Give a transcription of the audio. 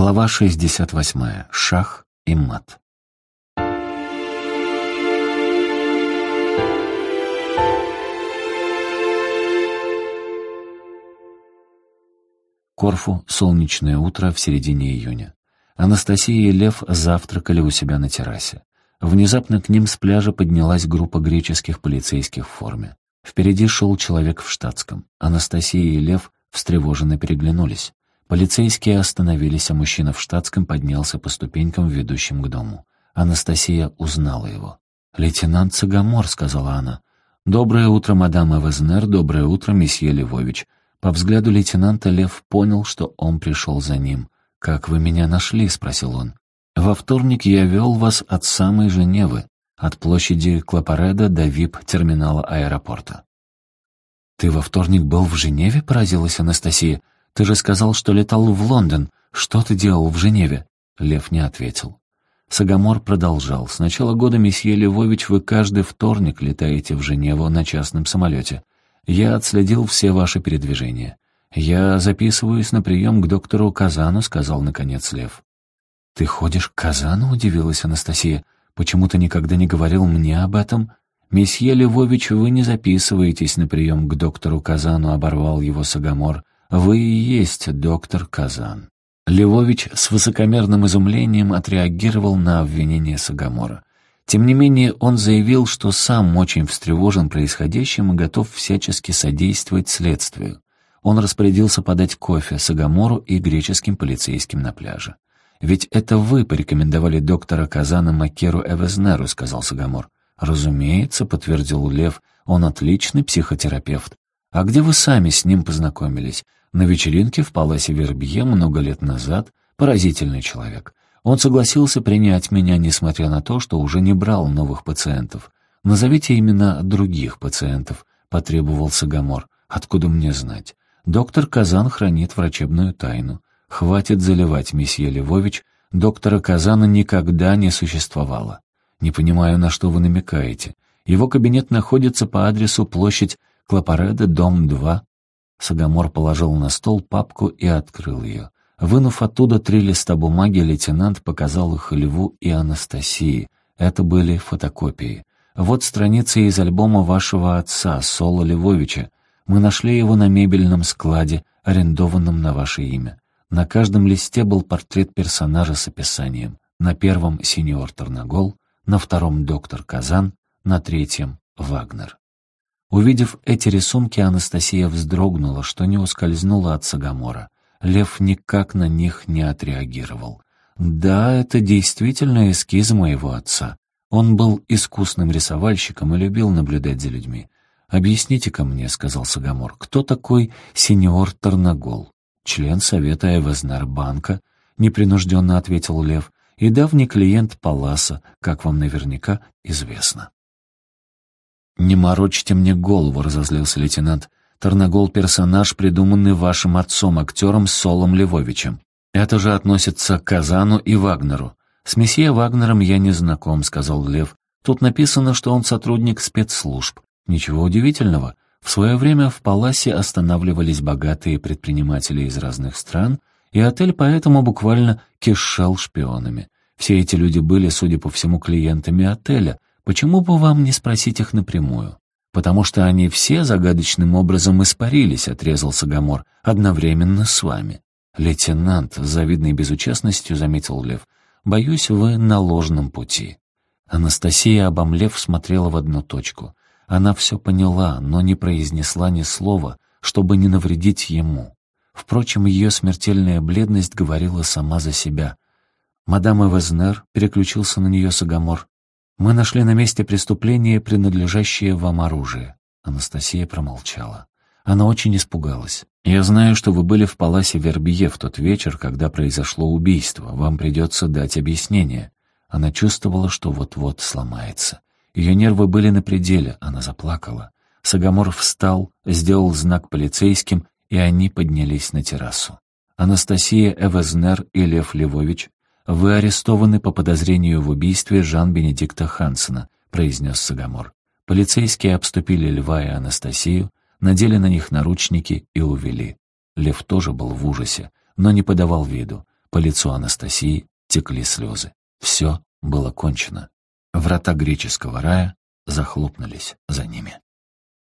Глава 68. Шах и мат. Корфу, солнечное утро в середине июня. Анастасия и Лев завтракали у себя на террасе. Внезапно к ним с пляжа поднялась группа греческих полицейских в форме. Впереди шел человек в штатском. Анастасия и Лев встревоженно переглянулись. Полицейские остановились, а мужчина в штатском поднялся по ступенькам, ведущим к дому. Анастасия узнала его. «Лейтенант Цагамор», — сказала она. «Доброе утро, мадам Эвезнер, доброе утро, месье Львович». По взгляду лейтенанта Лев понял, что он пришел за ним. «Как вы меня нашли?» — спросил он. «Во вторник я вел вас от самой Женевы, от площади Клапареда до ВИП-терминала аэропорта». «Ты во вторник был в Женеве?» — поразилась Анастасия. «Ты же сказал, что летал в Лондон. Что ты делал в Женеве?» Лев не ответил. Сагамор продолжал. «С начала года, месье Львович, вы каждый вторник летаете в Женеву на частном самолете. Я отследил все ваши передвижения. Я записываюсь на прием к доктору Казану», — сказал наконец Лев. «Ты ходишь к Казану?» — удивилась Анастасия. «Почему ты никогда не говорил мне об этом?» «Месье Львович, вы не записываетесь на прием к доктору Казану», — оборвал его Сагамор. «Вы и есть доктор Казан». Львович с высокомерным изумлением отреагировал на обвинение Сагамора. Тем не менее, он заявил, что сам очень встревожен происходящим и готов всячески содействовать следствию. Он распорядился подать кофе Сагамору и греческим полицейским на пляже. «Ведь это вы порекомендовали доктора Казана Макеру Эвезнеру», — сказал Сагамор. «Разумеется», — подтвердил Лев, — «он отличный психотерапевт. А где вы сами с ним познакомились? На вечеринке в Паласе Вербье много лет назад. Поразительный человек. Он согласился принять меня, несмотря на то, что уже не брал новых пациентов. Назовите именно других пациентов, потребовался Гамор. Откуда мне знать? Доктор Казан хранит врачебную тайну. Хватит заливать, месье Львович. Доктора Казана никогда не существовало. Не понимаю, на что вы намекаете. Его кабинет находится по адресу площадь Клапареда, дом 2, Сагамор положил на стол папку и открыл ее. Вынув оттуда три листа бумаги, лейтенант показал их Льву и Анастасии. Это были фотокопии. «Вот страница из альбома вашего отца, Соло Львовича. Мы нашли его на мебельном складе, арендованном на ваше имя. На каждом листе был портрет персонажа с описанием. На первом — сеньор Тарнагол, на втором — доктор Казан, на третьем — Вагнер. Увидев эти рисунки, Анастасия вздрогнула, что не ускользнула от Сагамора. Лев никак на них не отреагировал. «Да, это действительно эскиз моего отца. Он был искусным рисовальщиком и любил наблюдать за людьми. «Объясните-ка мне», — сказал Сагамор, — «кто такой сеньор Тарнагол?» «Член совета Эвезнер-банка», — непринужденно ответил Лев, «и давний клиент Паласа, как вам наверняка известно». «Не морочьте мне голову», — разозлился лейтенант. «Тарнагол — персонаж, придуманный вашим отцом, актером Солом Львовичем. Это же относится к Казану и Вагнеру. С месье Вагнером я не знаком», — сказал Лев. «Тут написано, что он сотрудник спецслужб. Ничего удивительного. В свое время в Паласе останавливались богатые предприниматели из разных стран, и отель поэтому буквально кишел шпионами. Все эти люди были, судя по всему, клиентами отеля, Почему бы вам не спросить их напрямую? Потому что они все загадочным образом испарились, отрезал Сагамор, одновременно с вами. Лейтенант, с завидной безучастностью заметил Лев, боюсь, вы на ложном пути. Анастасия, обомлев, смотрела в одну точку. Она все поняла, но не произнесла ни слова, чтобы не навредить ему. Впрочем, ее смертельная бледность говорила сама за себя. Мадам Эвезнер переключился на нее Сагамор. «Мы нашли на месте преступления принадлежащее вам оружие». Анастасия промолчала. Она очень испугалась. «Я знаю, что вы были в Паласе Вербье в тот вечер, когда произошло убийство. Вам придется дать объяснение». Она чувствовала, что вот-вот сломается. Ее нервы были на пределе, она заплакала. Сагамор встал, сделал знак полицейским, и они поднялись на террасу. Анастасия Эвезнер и Лев Львович «Вы арестованы по подозрению в убийстве Жан-Бенедикта Хансена», — произнес Сагамор. Полицейские обступили Льва и Анастасию, надели на них наручники и увели. Лев тоже был в ужасе, но не подавал виду. По лицу Анастасии текли слезы. Все было кончено. Врата греческого рая захлопнулись за ними.